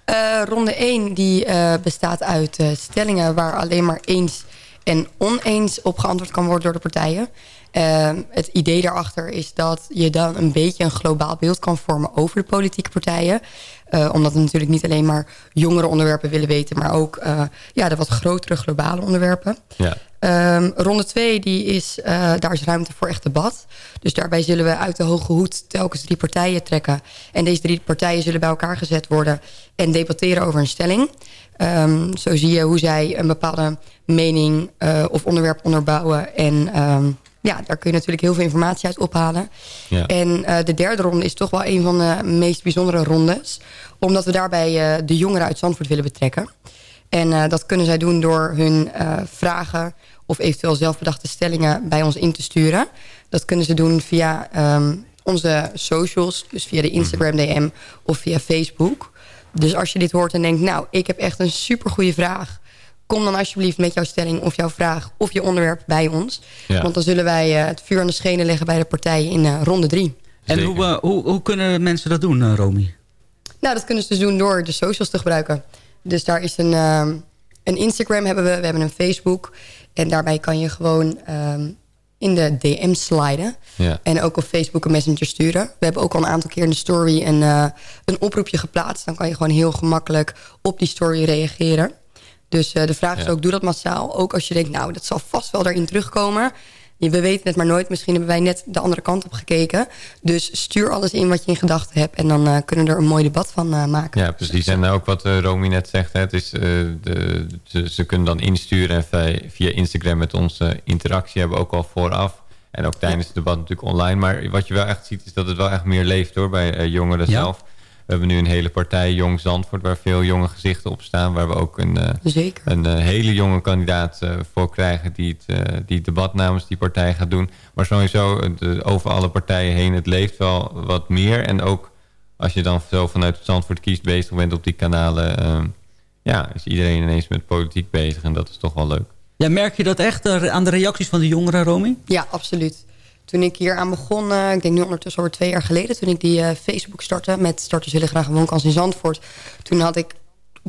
Eh, ronde 1 die, eh, bestaat uit eh, stellingen waar alleen maar eens en oneens op geantwoord kan worden door de partijen. Eh, het idee daarachter is dat je dan een beetje een globaal beeld kan vormen over de politieke partijen. Eh, omdat we natuurlijk niet alleen maar jongere onderwerpen willen weten, maar ook eh, ja, de wat grotere globale onderwerpen. Ja. Ehm, ronde 2, die is, eh, daar is ruimte voor echt debat. Dus daarbij zullen we uit de hoge hoed telkens drie partijen trekken. En deze drie partijen zullen bij elkaar gezet worden en debatteren over een stelling. Ehm, zo zie je hoe zij een bepaalde mening of onderwerp onderbouwen. En ehm, ja, daar kun je natuurlijk heel veel informatie uit ophalen. Ja. En eh, de derde ronde is toch wel een van de meest bijzondere rondes. Omdat we daarbij eh, de jongeren uit Zandvoort willen betrekken. En eh, dat kunnen zij doen door hun vragen of eventueel zelfbedachte stellingen bij ons in te sturen. Dat kunnen ze doen via ehm, onze socials, dus via de Instagram DM of via Facebook. Dus als je dit hoort en denkt, nou, ik heb echt een supergoeie vraag. Kom dan alsjeblieft met jouw stelling of jouw vraag of je onderwerp bij ons. Ja. Want dan zullen wij eh, het vuur aan de schenen leggen bij de partijen in eh, ronde drie. En hoe, eh, hoe, hoe kunnen mensen dat doen, Romy? Nou, dat kunnen ze dus doen door de socials te gebruiken. Dus daar is een, ehm, een Instagram hebben we, we hebben een Facebook. En daarbij kan je gewoon ehm, in de DM sliden. Ja. En ook op Facebook een messenger sturen. We hebben ook al een aantal keer in de story een, eh, een oproepje geplaatst. Dan kan je gewoon heel gemakkelijk op die story reageren. Dus eh, de vraag is ook, doe dat massaal. Ook als je denkt, nou, dat zal vast wel daarin terugkomen. Je- We weten het maar nooit. Misschien hebben wij net de andere kant op gekeken. Dus stuur alles in wat je in gedachten hebt. En dan eh, kunnen we er een mooi debat van eh, maken. Ja, precies. En ook wat Romy net zegt, hè, het is, eh, de, ze, ze kunnen dan insturen en via, via Instagram met ons eh, interactie hebben, ook al vooraf. En ook tijdens het debat natuurlijk online. Maar wat je wel echt ziet, is dat het wel echt meer leeft hoor, bij eh, jongeren Ja. zelf. We hebben nu een hele partij Jong Zandvoort, waar veel jonge gezichten op staan. Waar we ook een, eh, Zeker. een eh, hele jonge kandidaat eh, voor krijgen die het, die het debat namens die partij gaat doen. Maar sowieso de, over alle partijen heen, het leeft wel wat meer. En ook als je dan zo vanuit het Zandvoort kiest bezig bent op die kanalen... ja, is iedereen ineens met politiek bezig en dat is toch wel leuk. Ja, merk je dat echt aan de reacties van de jongeren, Romy? Ja, absoluut. Toen ik hier aan begon, eh, ik denk nu ondertussen over twee jaar geleden... toen ik die eh, Facebook startte met Starters willen graag een woonkans in Zandvoort... toen had ik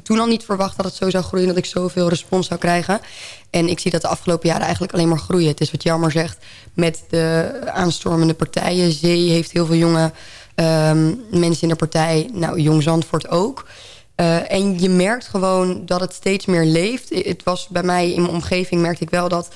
toen al niet verwacht dat het zo zou groeien... dat ik zoveel respons zou krijgen. En ik zie dat de afgelopen jaren eigenlijk alleen maar groeien. Het is wat jammer zegt, met de aanstormende partijen. Zee heeft heel veel jonge ehm, mensen in de partij. Nou, Jong Zandvoort ook. Eh, en je merkt gewoon dat het steeds meer leeft. Het was bij mij in mijn omgeving, merkte ik wel dat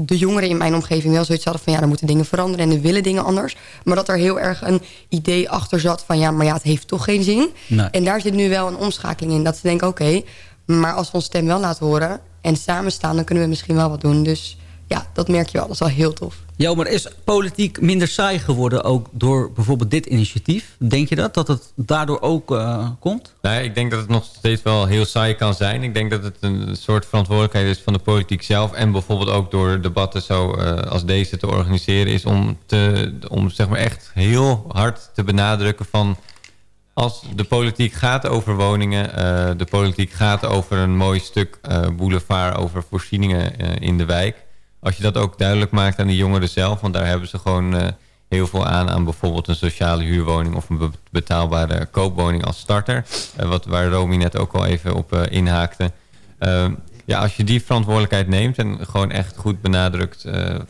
de jongeren in mijn omgeving wel zoiets hadden van... ja, er moeten dingen veranderen en er willen dingen anders. Maar dat er heel erg een idee achter zat van... ja, maar ja, het heeft toch geen zin. Nee. En daar zit nu wel een omschakeling in. Dat ze denken, oké, maar als we ons stem wel laten horen... en samen staan, dan kunnen we misschien wel wat doen. Dus ja, dat merk je wel. Dat is wel heel tof. Ja, maar is politiek minder saai geworden ook door bijvoorbeeld dit initiatief? Denk je dat? Dat het daardoor ook eh, komt? Nou, ik denk dat het nog steeds wel heel saai kan zijn. Ik denk dat het een soort verantwoordelijkheid is van de politiek zelf... en bijvoorbeeld ook door debatten zo eh, als deze te organiseren... is om, te, om zeg maar echt heel hard te benadrukken van... als de politiek gaat over woningen... eh, de politiek gaat over een mooi stuk boulevard... over voorzieningen in de wijk... als je dat ook duidelijk maakt aan de jongeren zelf... want daar hebben ze gewoon... eh, heel veel aan aan bijvoorbeeld een sociale huurwoning of een be- betaalbare koopwoning als starter. Eh, wat, waar Romy net ook al even op eh, inhaakte. Ehm, ja, als je die verantwoordelijkheid neemt en gewoon echt goed benadrukt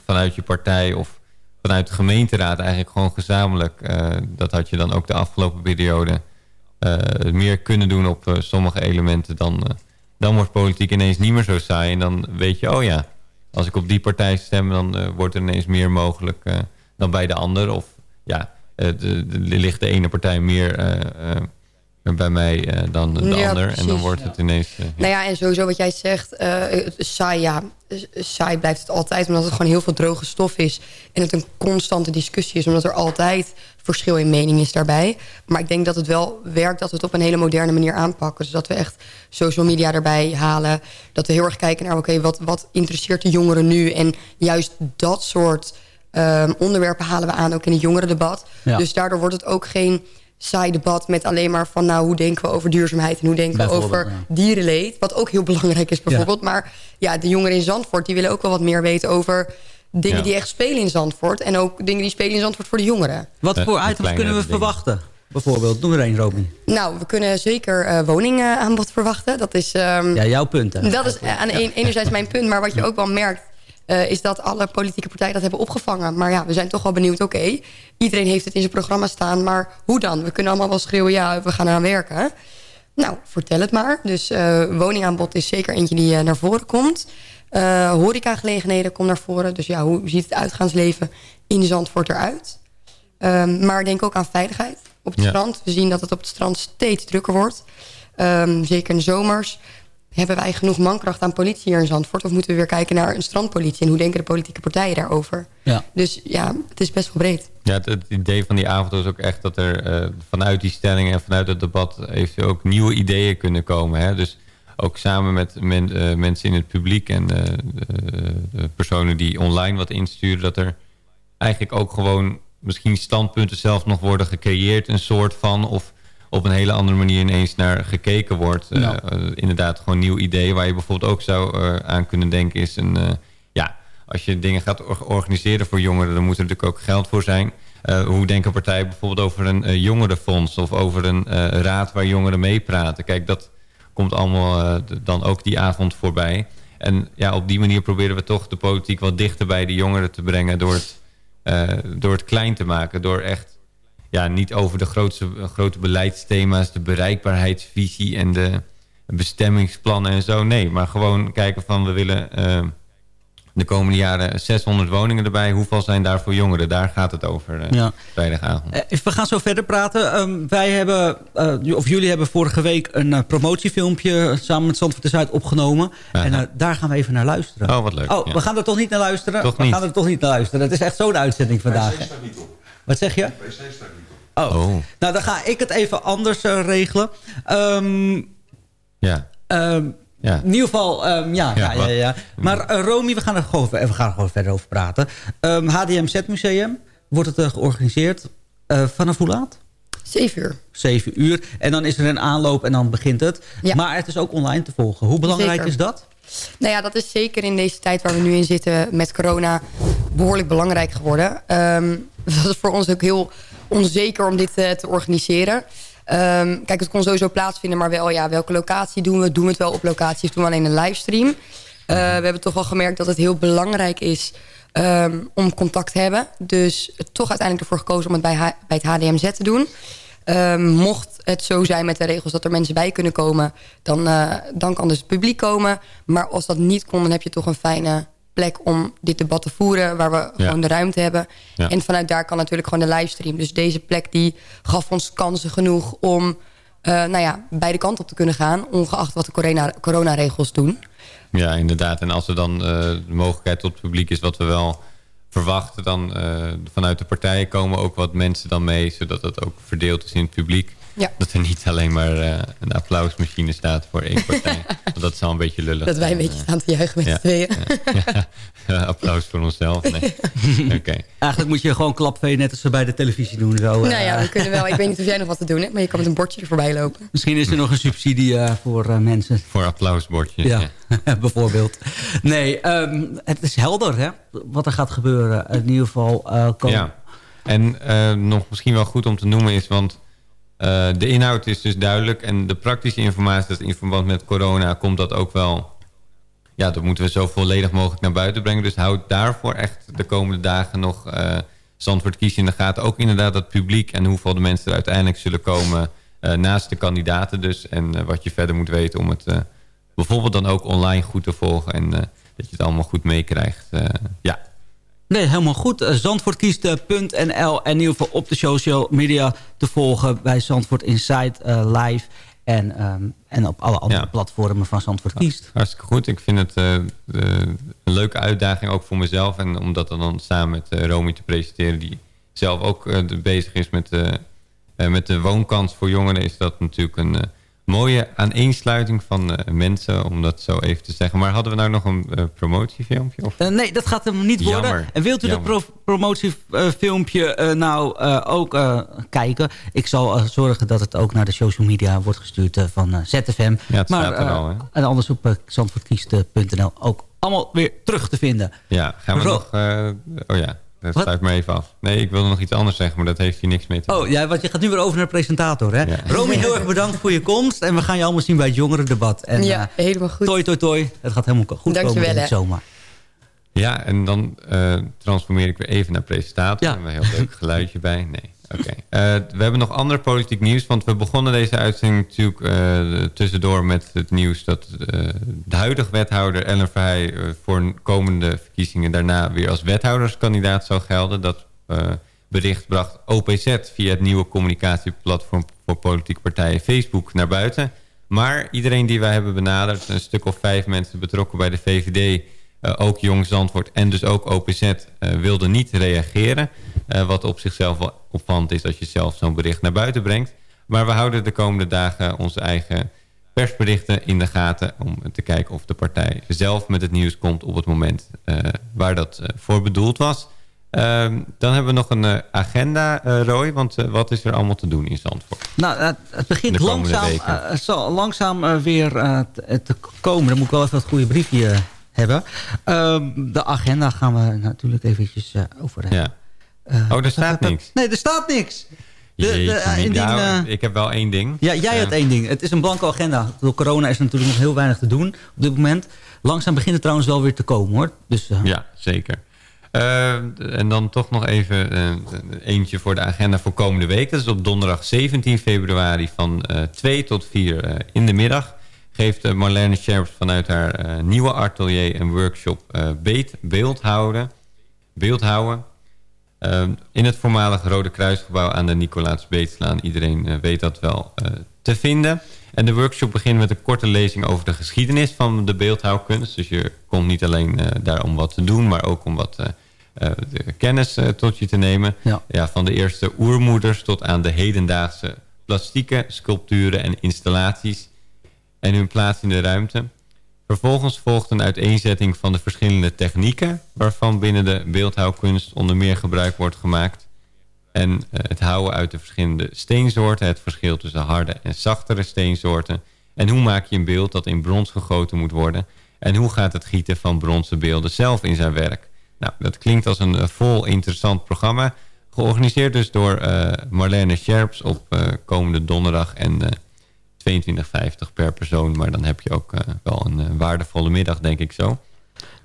vanuit je partij of vanuit de gemeenteraad eigenlijk gewoon gezamenlijk. dat had je dan ook de afgelopen periode meer kunnen doen op sommige elementen. Dan, dan wordt politiek ineens niet meer zo saai. En dan weet je, oh ja, als ik op die partij stem, dan eh, wordt er ineens meer mogelijk eh, dan bij de ander. Of ja, eh, de, ligt de ene partij meer bij mij eh, dan de Ja, ander. En dan wordt het ineens... eh, Nou ja, en sowieso wat jij zegt, eh, is saai, ja, saai blijft het altijd... omdat het gewoon heel veel droge stof is... en het een constante discussie is... omdat er altijd verschil in mening is daarbij. Maar ik denk dat het wel werkt dat we het op een hele moderne manier aanpakken. Dus dat we echt social media erbij halen. Dat we heel erg kijken naar, oké, wat, wat interesseert de jongeren nu? En juist dat soort ehm, onderwerpen halen we aan, ook in het jongerendebat. Ja. Dus daardoor wordt het ook geen saai debat met alleen maar van... nou, hoe denken we over duurzaamheid en hoe denken we over ja. dierenleed. Wat ook heel belangrijk is bijvoorbeeld. Maar ja, de jongeren in Zandvoort die willen ook wel wat meer weten over dingen Ja. die echt spelen in Zandvoort. En ook dingen die spelen in Zandvoort voor de jongeren. Wat voor items kunnen we verwachten? Bijvoorbeeld, noem er één, Robin. Nou, we kunnen zeker eh woningaanbod verwachten. Dat is, ehm, Ja, jouw punt. hè? dat is aan een, enerzijds mijn punt. Maar wat je ook wel merkt... eh, is dat alle politieke partijen dat hebben opgevangen. Maar ja, we zijn toch wel benieuwd. Oké, iedereen heeft het in zijn programma staan. Maar hoe dan? We kunnen allemaal wel schreeuwen... ja, we gaan eraan werken. Nou, vertel het maar. Dus eh, woningaanbod is zeker eentje die eh, naar voren komt. Eh horecagelegenheden komt naar voren. Dus ja, hoe ziet het uitgaansleven in Zandvoort eruit? Ehm, maar denk ook aan veiligheid op het Ja. strand. We zien dat het op het strand steeds drukker wordt. Ehm, zeker in de zomers. Hebben wij genoeg mankracht aan politie hier in Zandvoort? Of moeten we weer kijken naar een strandpolitie? En hoe denken de politieke partijen daarover? Ja. Dus ja, het is best wel breed. Ja, het, het idee van die avond was ook echt dat er eh, vanuit die stellingen en vanuit het debat eventueel ook nieuwe ideeën kunnen komen. Hè? Dus ook samen met men- eh, mensen in het publiek en eh, de, de personen die online wat insturen, dat er eigenlijk ook gewoon misschien standpunten zelf nog worden gecreëerd, een soort van, of op een hele andere manier ineens naar gekeken wordt. Eh, eh, inderdaad, gewoon nieuw idee waar je bijvoorbeeld ook zou eh, aan kunnen denken is een... ja, als je dingen gaat or- organiseren voor jongeren, dan moet er natuurlijk ook geld voor zijn. Hoe denken partijen bijvoorbeeld over een jongerenfonds of over een raad waar jongeren meepraten? Kijk, dat komt allemaal dan ook die avond voorbij. En ja, op die manier proberen we toch de politiek wat dichter bij de jongeren te brengen door het, door het klein te maken. Door echt ja, niet over de grootste, grote beleidsthema's, de bereikbaarheidsvisie en de bestemmingsplannen en zo. Nee, maar gewoon kijken van we willen eh, de komende jaren 600 woningen erbij. Hoeveel zijn daar voor jongeren? Daar gaat het over eh, Ja. vrijdagavond. Eh, we gaan zo verder praten. Ehm, wij hebben, eh, of jullie hebben vorige week een promotiefilmpje samen met Zandvoort de Zuid opgenomen. En daar gaan we even naar luisteren. Oh, wat leuk. Oh, ja. we gaan er toch niet naar luisteren? Toch we niet. gaan er toch niet naar luisteren. Het is echt zo'n uitzending vandaag. Wat zeg je? Oh. Oh, Nou, dan ga ik het even anders eh, regelen. Ehm, ja. ehm, Ja. In ieder geval, ehm, ja, Ja, ja, ja, wat? ja. Maar eh, Romy, we gaan er gewoon, we gaan er gewoon verder over praten. Ehm HDMZ Museum, wordt het eh, georganiseerd eh, vanaf hoe laat? Zeven uur. Zeven uur. En dan is er een aanloop en dan begint het. Ja. Maar het is ook online te volgen. Hoe belangrijk Zeker. is dat? Nou ja, dat is zeker in deze tijd waar we nu in zitten met corona behoorlijk belangrijk geworden. Ehm dat is voor ons ook heel onzeker om dit eh, te organiseren. Ehm, kijk, het kon sowieso plaatsvinden, maar wel, ja, welke locatie doen we? Doen we het wel op locatie of doen we alleen een livestream? Eh, we hebben toch wel gemerkt dat het heel belangrijk is ehm, om contact te hebben. Dus toch uiteindelijk ervoor gekozen om het bij, bij het HDMZ te doen. Ehm, mocht het zo zijn met de regels dat er mensen bij kunnen komen... Dan, eh, dan kan dus het publiek komen. Maar als dat niet kon, dan heb je toch een fijne plek om dit debat te voeren... waar we gewoon de ruimte hebben. Ja. En vanuit daar kan natuurlijk gewoon de livestream. Dus deze plek die gaf ons kansen genoeg om... eh, nou ja, beide kanten op te kunnen gaan... ongeacht wat de corona, coronaregels doen. Ja, inderdaad. En als er dan eh, de mogelijkheid tot het publiek is wat we wel verwachten... dan eh, vanuit de partijen komen ook wat mensen dan mee... zodat dat ook verdeeld is in het publiek. Ja. Dat er niet alleen maar eh, een applausmachine staat voor één partij. Want dat is al een beetje lullig. Dat wij een En, beetje staan te juichen met ja, z'n tweeën. ja, ja, applaus voor onszelf. Nee. Oké. Eigenlijk moet je gewoon klapvee net als ze bij de televisie doen. Zo, Nou eh. ja, we kunnen wel. Ik weet niet of jij nog wat te doen hebt, maar je kan met een bordje er voorbij lopen. Misschien is er nog een subsidie eh, voor eh, mensen. Voor applausbordjes. Ja, bijvoorbeeld. Nee, ehm, het is helder hè, wat er gaat gebeuren. In ieder geval eh, komen. Ja, en eh, nog misschien wel goed om te noemen is, want eh, de inhoud is dus duidelijk en de praktische informatie dat in verband met corona komt dat ook wel, ja, dat moeten we zo volledig mogelijk naar buiten brengen. Dus houd daarvoor echt de komende dagen nog eh Zandvoort kiezen in de gaten. Ook inderdaad het publiek en hoeveel de mensen er uiteindelijk zullen komen eh, naast de kandidaten dus. En wat je verder moet weten om het bijvoorbeeld dan ook online goed te volgen en dat je het allemaal goed meekrijgt. Ja, Nee, helemaal goed. Eh, Zandvoortkiest.nl en in ieder geval op de social media te volgen bij Zandvoort Insight eh, live. En, ehm, en op alle andere platformen van Zandvoort Kiest. Hartstikke goed. Ik vind het eh, een leuke uitdaging ook voor mezelf. En om dat dan samen met eh, Romy te presenteren... die zelf ook bezig is met, met de woonkans voor jongeren... is dat natuurlijk een mooie aaneensluiting van eh, mensen... om dat zo even te zeggen. Maar hadden we nou nog een eh, promotiefilmpje? Of? Eh, nee, dat gaat hem niet worden. Jammer. En wilt u Jammer. dat pro promotiefilmpje nou ook kijken? Ik zal zorgen dat het ook naar de social media wordt gestuurd van ZFM. Ja, het maar, staat er al, hè? En anders op zandvoortkiest.nl ook allemaal weer terug te vinden. Ja, gaan we Ro- nog... oh ja, dat Wat? sluit me even af. Nee, ik wilde nog iets anders zeggen, maar dat heeft hier niks mee te maken. Oh, ja, want je gaat nu weer over naar de presentator, hè? Romy, heel erg bedankt voor je komst. En we gaan je allemaal zien bij het jongerendebat. En, Ja, eh, helemaal goed. Toi, toi, toi. Het gaat helemaal goed Dankjewel, komen hè. dit zomaar. Ja, en dan eh, transformeer ik weer even naar presentator. Ja. Hebben we een heel leuk geluidje bij? Nee. Oké. Eh, we hebben nog ander politiek nieuws. Want we begonnen deze uitzending natuurlijk eh, tussendoor met het nieuws... dat eh, de huidige wethouder Ellen Verheij... voor komende verkiezingen daarna weer als wethouderskandidaat zou gelden. Dat bericht bracht OPZ via het nieuwe communicatieplatform... voor politieke partijen Facebook naar buiten. Maar iedereen die wij hebben benaderd... een stuk of vijf mensen betrokken bij de VVD... Ook Jong Zandvoort en dus ook OPZ wilden niet reageren. Uh, wat op zichzelf wel opvallend is als je zelf zo'n bericht naar buiten brengt. Maar we houden de komende dagen onze eigen persberichten in de gaten... om te kijken of de partij zelf met het nieuws komt op het moment uh, waar dat voor bedoeld was. Ehm, dan hebben we nog een agenda, Roy. Want wat is er allemaal te doen in Zandvoort? Nou, het begint langzaam, zal langzaam weer te, te komen. Dan moet ik wel even het goede briefje hebben. Uh, de agenda gaan we natuurlijk eventjes over hebben. Ja. Uh, oh, er staat niks. Nee, er staat niks. De, de, Jeetje, indien, nou, ik heb wel één ding. Ja, jij hebt één ding. Het is een blanco agenda. Door corona is er natuurlijk nog heel weinig te doen op dit moment. Langzaam begint het trouwens wel weer te komen hoor. Dus, uh, ja, zeker. Uh, en dan toch nog even uh, eentje voor de agenda voor komende week. Dat is op donderdag 17 februari van 2 tot 4 in de middag geeft Marlene Scherps vanuit haar uh, nieuwe atelier een workshop uh, beet, beeldhouden, beeldhouden uh, in het voormalige Rode Kruisgebouw aan de Nicolaas Beetslaan. Iedereen uh, weet dat wel uh, te vinden. En de workshop begint met een korte lezing over de geschiedenis van de beeldhouwkunst. Dus je komt niet alleen uh, daar om wat te doen, maar ook om wat kennis tot je te nemen. Ja. Ja, van de eerste oermoeders tot aan de hedendaagse plastieke sculpturen en installaties en hun plaats in de ruimte. Vervolgens volgt een uiteenzetting van de verschillende technieken... waarvan binnen de beeldhouwkunst onder meer gebruik wordt gemaakt... en uh, het houden uit de verschillende steensoorten... het verschil tussen harde en zachtere steensoorten... en hoe maak je een beeld dat in brons gegoten moet worden... en hoe gaat het gieten van bronzen beelden zelf in zijn werk. Nou, dat klinkt als een uh, vol interessant programma... georganiseerd dus door uh, Marlene Scherps op komende donderdag... en 22,50 per persoon. Maar dan heb je ook uh, wel een uh, waardevolle middag, denk ik zo.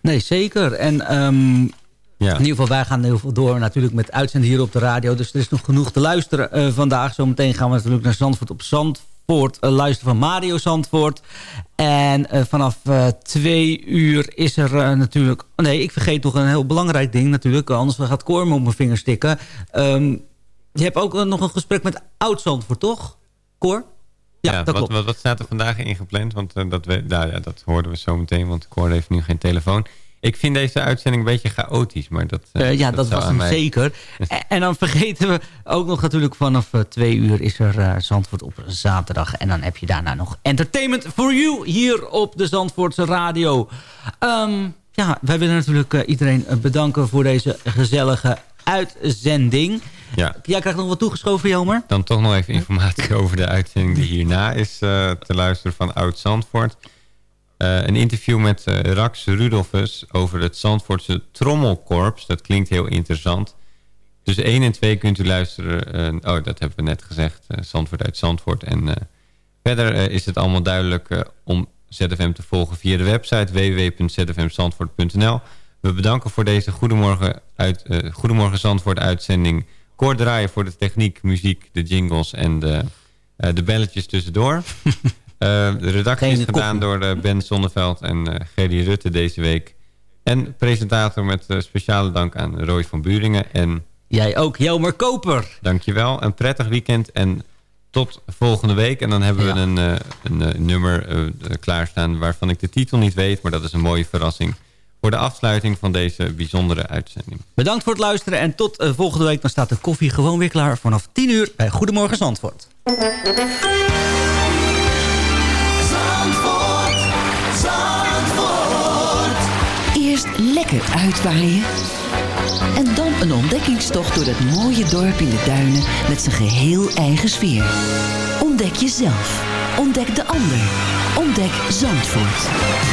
Nee, zeker. En um, ja. in ieder geval, wij gaan heel veel door natuurlijk met uitzenden hier op de radio. Dus er is nog genoeg te luisteren uh, vandaag. Zometeen gaan we natuurlijk naar Zandvoort op Zandvoort luisteren van Mario Zandvoort. En vanaf twee uur is er natuurlijk... Nee, ik vergeet nog een heel belangrijk ding natuurlijk. Anders gaat Cor me op mijn vingers stikken. Um, je hebt ook nog een gesprek met Oud Zandvoort, toch? Cor? Ja, dat wat, klopt. Wat, wat staat er vandaag ingepland? Want eh, dat, we, nou, ja, dat hoorden we zo meteen, want hoorde even nu geen telefoon. Ik vind deze uitzending een beetje chaotisch, maar dat, eh, Eh, ja, dat, was hem mij- zeker. En, en dan vergeten we ook nog natuurlijk vanaf twee uur is er Zandvoort op zaterdag. En dan heb je daarna nog Entertainment for You hier op de Zandvoortse radio. Ehm, ja, wij willen natuurlijk iedereen bedanken voor deze gezellige uitzending. Ja. Jij krijgt nog wat toegeschoven, Jomer? Dan toch nog even informatie over de uitzending die hierna is eh, te luisteren van Oud Zandvoort. Eh, een interview met eh, Rax Rudolfus over het Zandvoortse Trommelkorps. Dat klinkt heel interessant. Dus 1 en 2 kunt u luisteren. oh, dat hebben we net gezegd. Zandvoort uit Zandvoort. En verder is het allemaal duidelijk om ZFM te volgen via de website www.zfmzandvoort.nl. We bedanken voor deze Goedemorgen, uit, eh, Goedemorgen Zandvoort uitzending. Koord draaien voor de techniek, muziek, de jingles en de, eh, de belletjes tussendoor. Eh, de redactie is gedaan door Ben Zonneveld en Gerry Rutte deze week. En presentator met speciale dank aan Roy van Buringen. En Jij ook, Jelmer Koper. Dankjewel, een prettig weekend en tot volgende week. En dan hebben we een, een nummer klaarstaan waarvan ik de titel niet weet. Maar dat is een mooie verrassing voor de afsluiting van deze bijzondere uitzending. Bedankt voor het luisteren en tot eh, volgende week. Dan staat de koffie gewoon weer klaar vanaf 10 uur bij Goedemorgen Zandvoort. Zandvoort, Zandvoort. Eerst lekker uitwaaien. En dan een ontdekkingstocht door dat mooie dorp in de duinen met zijn geheel eigen sfeer. Ontdek jezelf. Ontdek de ander. Ontdek Zandvoort. Zandvoort,